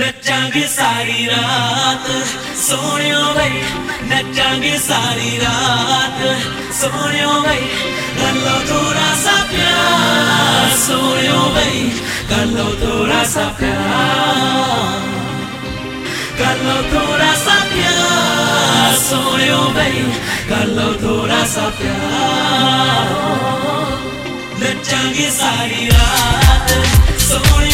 नचांगे सारी रात सोनियो भाई नचांगे सारी रात सोनियो भाई कर लो थोड़ा सा प्यार सोनियो भाई कर लो थोड़ा सा प्यार कर लो थोड़ा सा प्यार सोनियो भाई कर लो थोड़ा सा प्यार नचांगे सारी रात सोनियो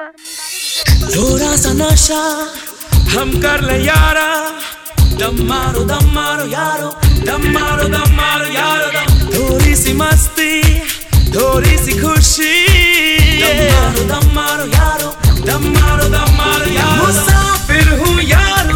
थोड़ा सा नशा, हम कर ले यारा। दम मारो दम मारो यारो, दम मारो दम मारो यारो, दम। थोड़ी सी मस्ती, थोड़ी सी खुशी। दम मारो दम मारो यारो, दम मारो दम मारो यारो मुसाफिर हूँ यार